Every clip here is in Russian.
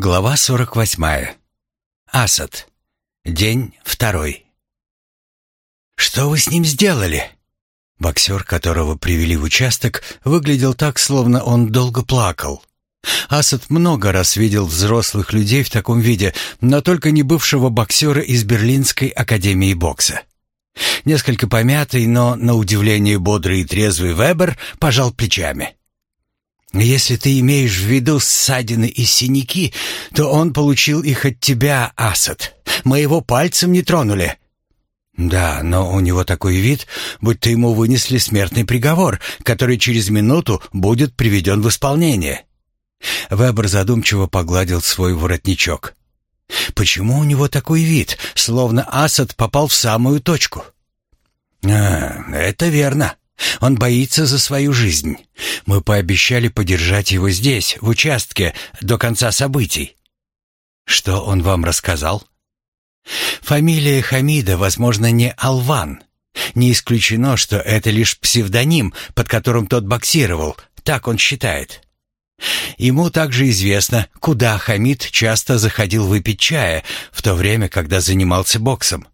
Глава 48. Асад. День второй. «Что вы с ним сделали?» Боксер, которого привели в участок, выглядел так, словно он долго плакал. Асад много раз видел взрослых людей в таком виде, но только не бывшего боксера из Берлинской академии бокса. Несколько помятый, но, на удивление, бодрый и трезвый Вебер пожал плечами. «Если ты имеешь в виду ссадины и синяки, то он получил их от тебя, Асад. Мы его пальцем не тронули». «Да, но у него такой вид, будто ему вынесли смертный приговор, который через минуту будет приведен в исполнение». Вебер задумчиво погладил свой воротничок. Почему у него такой вид, словно Асад попал в самую точку? А, это верно. Он боится за свою жизнь. Мы пообещали подержать его здесь, в участке, до конца событий. Что он вам рассказал? Фамилия Хамида, возможно, не Алван. Не исключено, что это лишь псевдоним, под которым тот боксировал, так он считает. Ему также известно, куда Хамид часто заходил выпить чая, в то время, когда занимался боксом.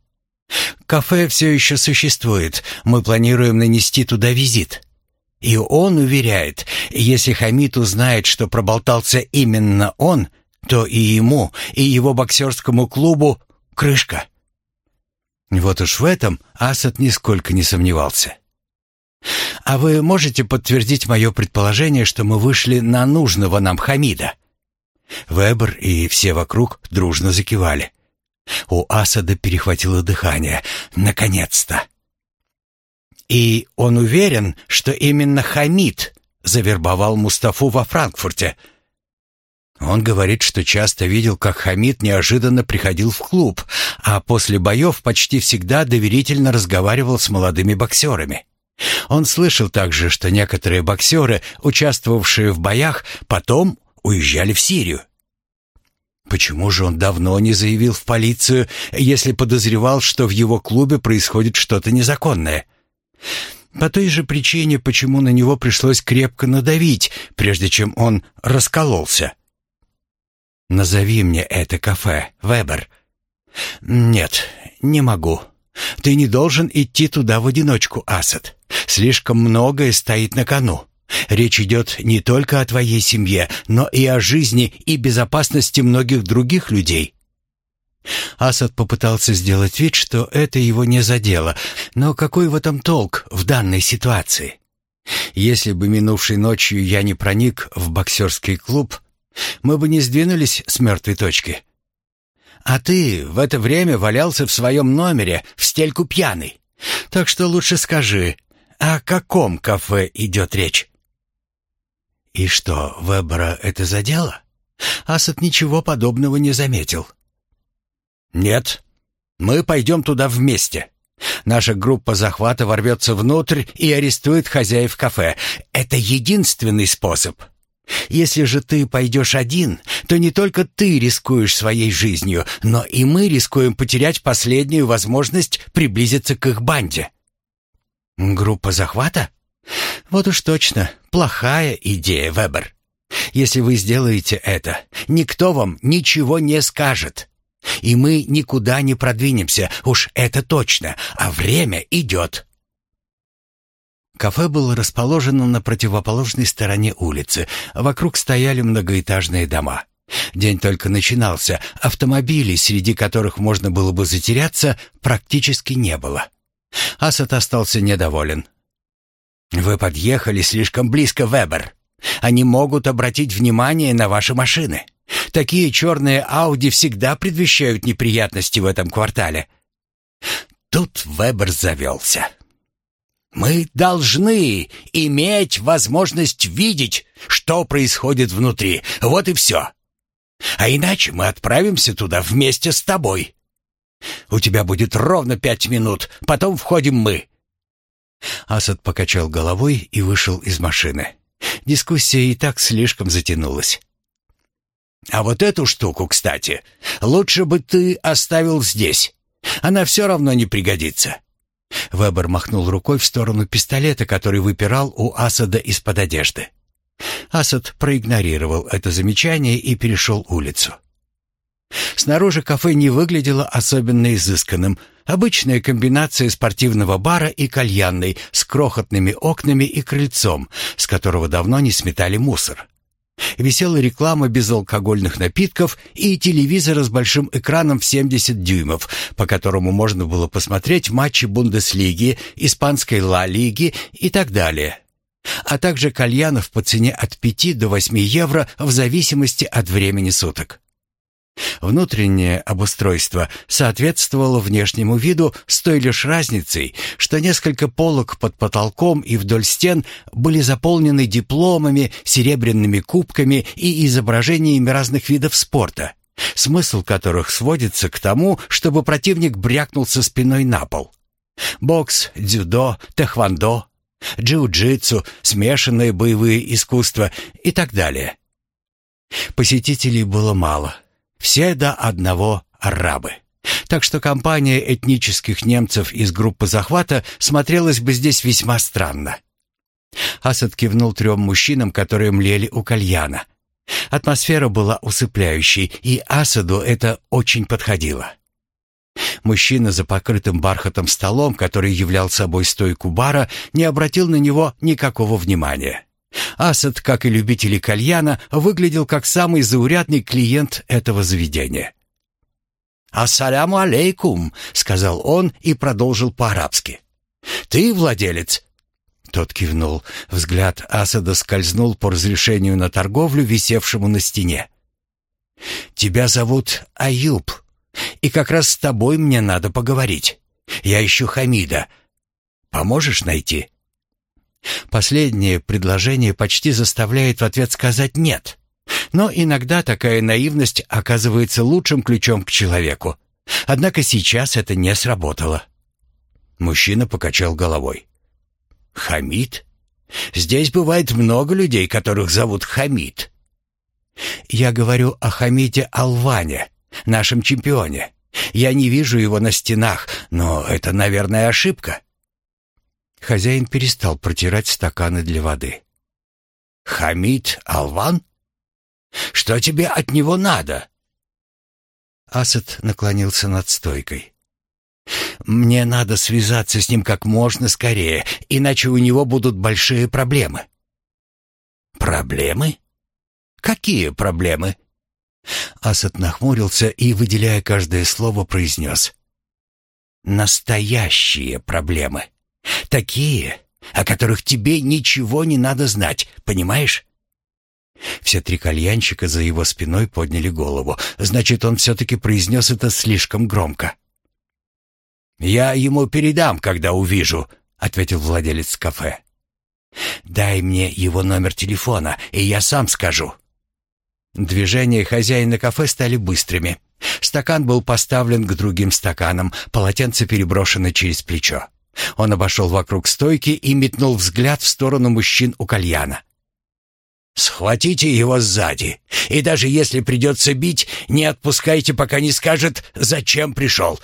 Кафе все еще существует, мы планируем нанести туда визит. И он уверяет, если Хамид узнает, что проболтался именно он, то и ему, и его боксерскому клубу крышка. Вот уж в этом Асад нисколько не сомневался. А вы можете подтвердить мое предположение, что мы вышли на нужного нам Хамида?» Вебер и все вокруг дружно закивали. У Асада перехватило дыхание. «Наконец-то!» «И он уверен, что именно Хамид завербовал Мустафу во Франкфурте?» Он говорит, что часто видел, как Хамид неожиданно приходил в клуб, а после боев почти всегда доверительно разговаривал с молодыми боксерами. Он слышал также, что некоторые боксеры, участвовавшие в боях, потом уезжали в Сирию. Почему же он давно не заявил в полицию, если подозревал, что в его клубе происходит что-то незаконное? По той же причине, почему на него пришлось крепко надавить, прежде чем он раскололся. «Назови мне это кафе, Вебер». «Нет, не могу. Ты не должен идти туда в одиночку, Асад. Слишком многое стоит на кону. Речь идет не только о твоей семье, но и о жизни и безопасности многих других людей. Асад попытался сделать вид, что это его не задело, но какой в этом толк в данной ситуации? Если бы минувшей ночью я не проник в боксерский клуб, мы бы не сдвинулись с мертвой точки. А ты в это время валялся в своем номере в стельку пьяный. Так что лучше скажи, о каком кафе идет речь?» «И что, Вебера это задело?» Асад ничего подобного не заметил. «Нет, мы пойдем туда вместе. Наша группа захвата ворвется внутрь и арестует хозяев кафе. Это единственный способ. Если же ты пойдешь один, то не только ты рискуешь своей жизнью, но и мы рискуем потерять последнюю возможность приблизиться к их банде. Группа захвата? Вот уж точно, плохая идея, Вебер. Если вы сделаете это, никто вам ничего не скажет. И мы никуда не продвинемся, уж это точно, а время идет. Кафе было расположено на противоположной стороне улицы. Вокруг стояли многоэтажные дома. День только начинался, автомобилей, среди которых можно было бы затеряться, практически не было. Асад остался недоволен. «Вы подъехали слишком близко, Вебер. Они могут обратить внимание на ваши машины. Такие черные Ауди всегда предвещают неприятности в этом квартале». Тут Вебер завелся. Мы должны иметь возможность видеть, что происходит внутри. Вот и все. А иначе мы отправимся туда вместе с тобой. У тебя будет ровно пять минут, потом входим мы». Асад покачал головой и вышел из машины. Дискуссия и так слишком затянулась. «А вот эту штуку, кстати, лучше бы ты оставил здесь. Она все равно не пригодится. Вебер махнул рукой в сторону пистолета, который выпирал у Асада из-под одежды. Асад проигнорировал это замечание и перешел улицу. Снаружи кафе не выглядело особенно изысканным. Обычная комбинация спортивного бара и кальянной с крохотными окнами и крыльцом, с которого давно не сметали мусор. Висела реклама безалкогольных напитков и телевизора с большим экраном в 70 дюймов, по которому можно было посмотреть матчи Бундеслиги, Испанской Ла-лиги и так далее. А также кальянов по цене от 5 до 8 евро в зависимости от времени суток. Внутреннее обустройство соответствовало внешнему виду с той лишь разницей, что несколько полок под потолком и вдоль стен были заполнены дипломами, серебряными кубками и изображениями разных видов спорта, смысл которых сводится к тому, чтобы противник брякнул со спиной на пол. Бокс, дзюдо, тэхвондо, джиу-джитсу, смешанные боевые искусства и так далее. Посетителей было мало — все до одного арабы. Так что компания этнических немцев из группы захвата смотрелась бы здесь весьма странно. Асад кивнул трем мужчинам, которые млели у кальяна. Атмосфера была усыпляющей, и Асаду это очень подходило. Мужчина за покрытым бархатом столом, который являл собой стойку бара, не обратил на него никакого внимания. Асад, как и любители кальяна, выглядел как самый заурядный клиент этого заведения. «Ассаляму алейкум», — сказал он и продолжил по-арабски. «Ты владелец?» Тот кивнул. Взгляд Асада скользнул по разрешению на торговлю, висевшему на стене. «Тебя зовут Аюб, и как раз с тобой мне надо поговорить. Я ищу Хамида. Поможешь найти?» Последнее предложение почти заставляет в ответ сказать «нет». Но иногда такая наивность оказывается лучшим ключом к человеку. Однако сейчас это не сработало. Мужчина покачал головой. «Хамид? Здесь бывает много людей, которых зовут Хамид». «Я говорю о Хамиде Алване, нашем чемпионе. Я не вижу его на стенах, но это, наверное, ошибка. Хозяин перестал протирать стаканы для воды. «Хамид Алван? Что тебе от него надо?» Асад наклонился над стойкой. «Мне надо связаться с ним как можно скорее, иначе у него будут большие проблемы». «Проблемы? Какие проблемы?» Асад нахмурился и, выделяя каждое слово, произнес. «Настоящие проблемы». Такие, о которых тебе ничего не надо знать, понимаешь? Все три кальянщика за его спиной подняли голову. Значит, он все-таки произнес это слишком громко. «Я ему передам, когда увижу», — ответил владелец кафе. «Дай мне его номер телефона, и я сам скажу». Движения хозяина кафе стали быстрыми. Стакан был поставлен к другим стаканам, полотенце переброшено через плечо. Он обошел вокруг стойки и метнул взгляд в сторону мужчин у кальяна. «Схватите его сзади, и даже если придется бить, не отпускайте, пока не скажет, зачем пришел.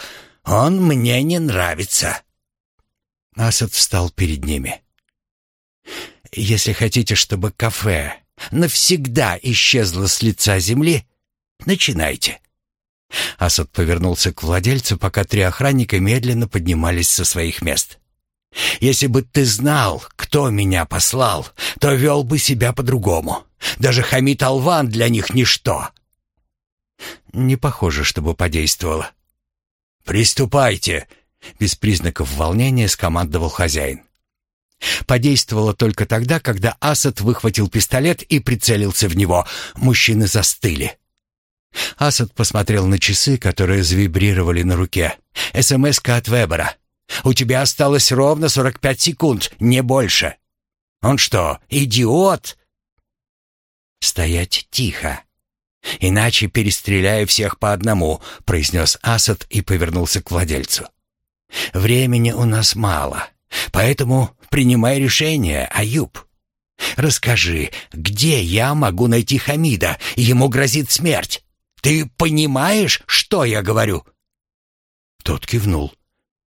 Он мне не нравится». Асад встал перед ними. «Если хотите, чтобы кафе навсегда исчезло с лица земли, начинайте. Асад повернулся к владельцу, пока три охранника медленно поднимались со своих мест. «Если бы ты знал, кто меня послал, то вел бы себя по-другому. Даже Хамид Алван для них ничто». «Не похоже, чтобы подействовало». «Приступайте!» — без признаков волнения скомандовал хозяин. Подействовало только тогда, когда Асад выхватил пистолет и прицелился в него. Мужчины застыли. Асад посмотрел на часы, которые завибрировали на руке. СМС-ка от Вебера. «У тебя осталось ровно 45 секунд, не больше». «Он что, идиот?» «Стоять тихо. Иначе перестреляю всех по одному», — произнес Асад и повернулся к владельцу. «Времени у нас мало, поэтому принимай решение, Аюб. Расскажи, где я могу найти Хамида? Ему грозит смерть». Ты понимаешь, что я говорю?» Тот кивнул,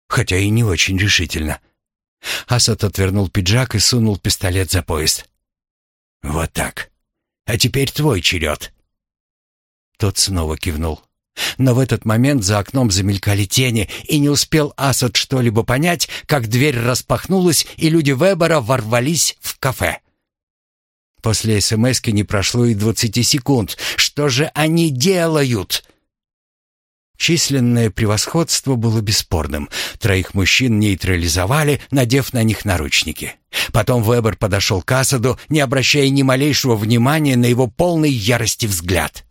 хотя и не очень решительно. Асад отвернул пиджак и сунул пистолет за пояс. «Вот так. А теперь твой черед». Тот снова кивнул. Но в этот момент за окном замелькали тени, и не успел Асад что-либо понять, как дверь распахнулась, и люди Вебера ворвались в кафе. После СМСки не прошло и двадцати секунд. Что же они делают? Численное превосходство было бесспорным. Троих мужчин нейтрализовали, надев на них наручники. Потом Вебер подошел к Асаду, не обращая ни малейшего внимания на его полный ярости взгляд.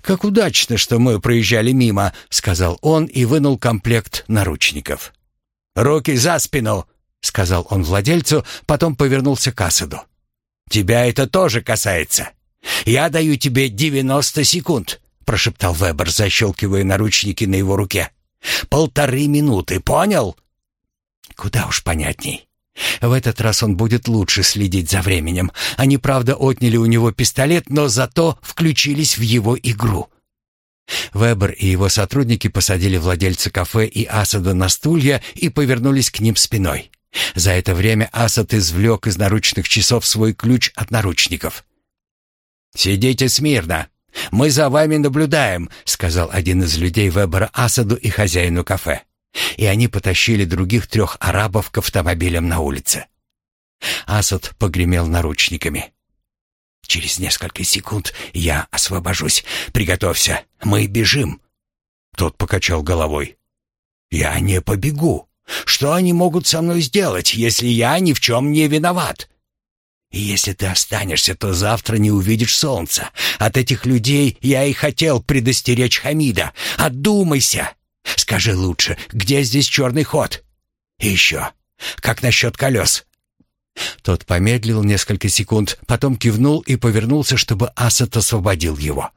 «Как удачно, что мы проезжали мимо», — сказал он и вынул комплект наручников. «Руки за спину», — сказал он владельцу, потом повернулся к Асаду. «Тебя это тоже касается. Я даю тебе девяносто секунд прошептал Вебер, защелкивая наручники на его руке. «Полторы минуты, понял?» «Куда уж понятней. В этот раз он будет лучше следить за временем. Они, правда, отняли у него пистолет, но зато включились в его игру». Вебер и его сотрудники посадили владельца кафе и Асада на стулья и повернулись к ним спиной. За это время Асад извлек из наручных часов свой ключ от наручников. «Сидите смирно», «Мы за вами наблюдаем», — сказал один из людей Вебера Асаду и хозяину кафе. И они потащили других трех арабов к автомобилям на улице. Асад погремел наручниками. «Через несколько секунд я освобожусь. Приготовься, мы бежим». Тот покачал головой. «Я не побегу. Что они могут со мной сделать, если я ни в чем не виноват?» И если ты останешься, то завтра не увидишь солнца. От этих людей я и хотел предостеречь Хамида. Одумайся. Скажи лучше, где здесь черный ход? И еще, как насчет колес?» Тот помедлил несколько секунд, потом кивнул и повернулся, чтобы Асад освободил его.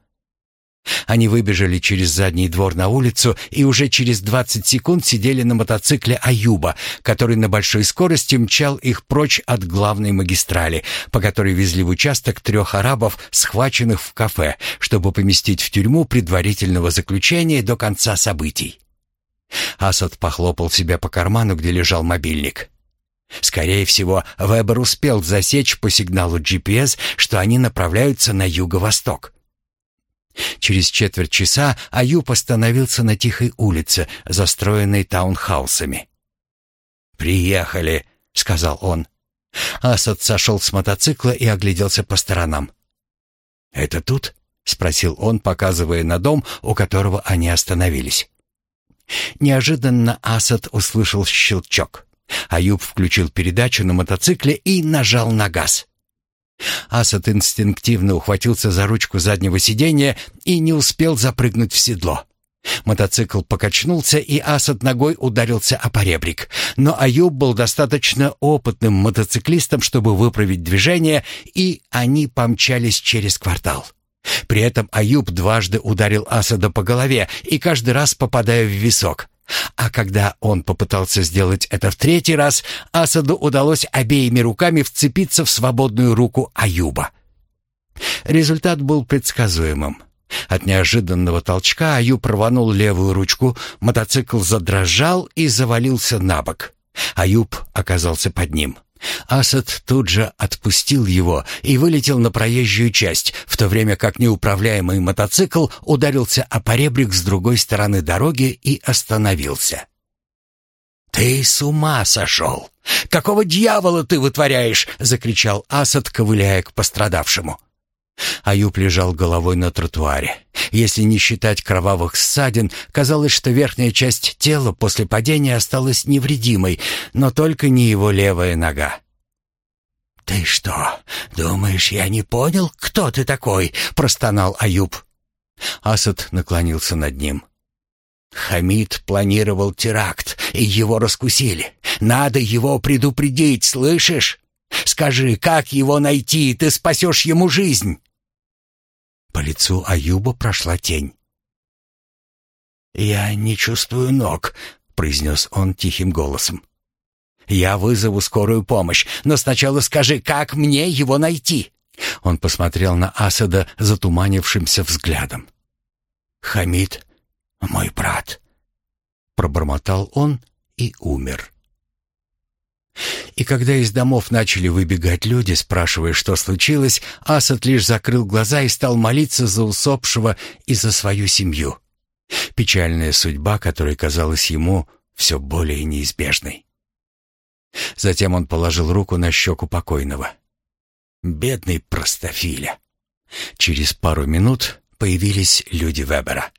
Они выбежали через задний двор на улицу и уже через 20 секунд сидели на мотоцикле Аюба, который на большой скорости мчал их прочь от главной магистрали, по которой везли в участок трех арабов, схваченных в кафе, чтобы поместить в тюрьму предварительного заключения до конца событий. Асад похлопал себя по карману, где лежал мобильник. Скорее всего, Вебер успел засечь по сигналу GPS, что они направляются на юго-восток. Через четверть часа Аюб остановился на тихой улице, застроенной таунхаусами. «Приехали», — сказал он. Асад сошел с мотоцикла и огляделся по сторонам. «Это тут?» — спросил он, показывая на дом, у которого они остановились. Неожиданно Асад услышал щелчок. Аюб включил передачу на мотоцикле и нажал на газ. Асад инстинктивно ухватился за ручку заднего сиденья и не успел запрыгнуть в седло. Мотоцикл покачнулся, и Асад ногой ударился о поребрик. Но Аюб был достаточно опытным мотоциклистом, чтобы выправить движение, и они помчались через квартал. При этом Аюб дважды ударил Асада по голове, и каждый раз попадая в висок. А когда он попытался сделать это в третий раз, Асаду удалось обеими руками вцепиться в свободную руку Аюба. Результат был предсказуемым. От неожиданного толчка Аюб рванул левую ручку, мотоцикл задрожал и завалился на бок. Аюб оказался под ним. Асад тут же отпустил его и вылетел на проезжую часть, в то время как неуправляемый мотоцикл ударился о поребрик с другой стороны дороги и остановился. «Ты с ума сошел! Какого дьявола ты вытворяешь?» — закричал Асад, ковыляя к пострадавшему. Аюб лежал головой на тротуаре. Если не считать кровавых ссадин, казалось, что верхняя часть тела после падения осталась невредимой, но только не его левая нога. «Ты что, думаешь, я не понял, кто ты такой?» — простонал Аюб. Асад наклонился над ним. «Хамид планировал теракт, и его раскусили. Надо его предупредить, слышишь? Скажи, как его найти, ты спасешь ему жизнь!» По лицу Аюба прошла тень. «Я не чувствую ног», — произнес он тихим голосом. «Я вызову скорую помощь, но сначала скажи, как мне его найти?» Он посмотрел на Асада затуманившимся взглядом. «Хамид, мой брат», — пробормотал он и умер. И когда из домов начали выбегать люди, спрашивая, что случилось, Асад лишь закрыл глаза и стал молиться за усопшего и за свою семью. Печальная судьба, которая казалась ему все более неизбежной. Затем он положил руку на щеку покойного. Бедный простофиля. Через пару минут появились люди Вебера.